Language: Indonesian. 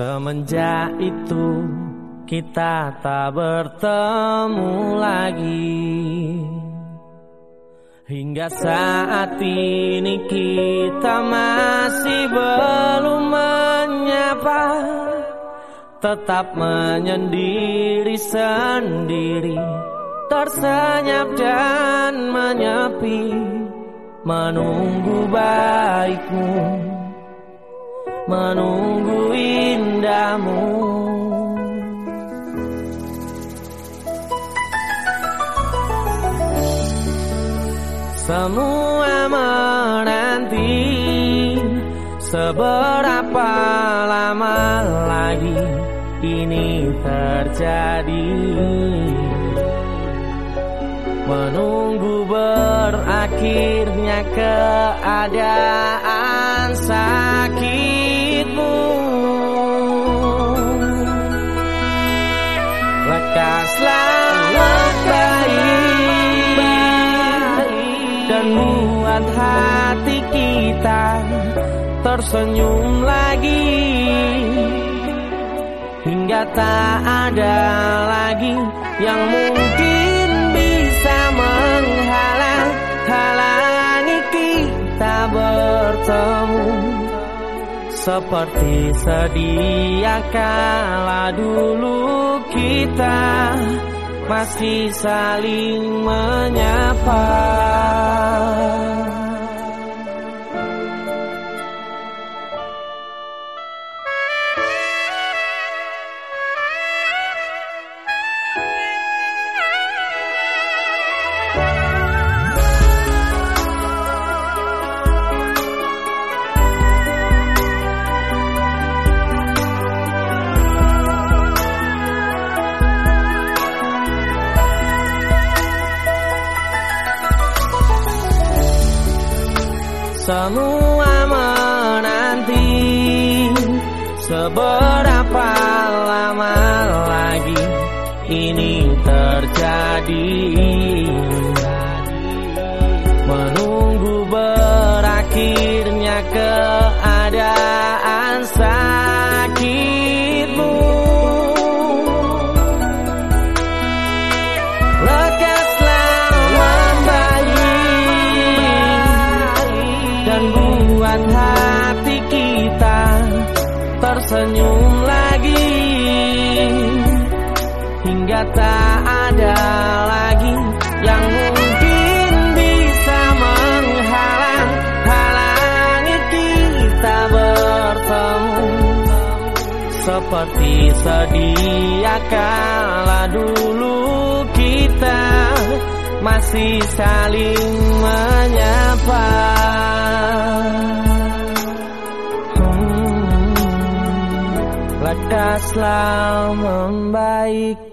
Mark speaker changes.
Speaker 1: Semenjak itu kita tak bertemu lagi. Hingga saat ini kita masih belum menyapa. Tetap menyendiri sendiri Tersenyap dan menyepi Menunggu baikmu Menunggu indahmu. Semua menanti Seberapa lama lagi ini terjadi. Menunggu berakhirnya keadaan sakitmu tersenyum lagi hingga tak ada lagi yang mungkin bisa menghalang halangi kita bertemu seperti sedia kala dulu kita masih saling menyapa. Semua menanti. Seberapa lama lagi ini terjadi Tak ada lagi yang mungkin bisa menghalang Halangi kita bertemu. Seperti sedia kala dulu kita masih saling menyapa. Hmm, membaik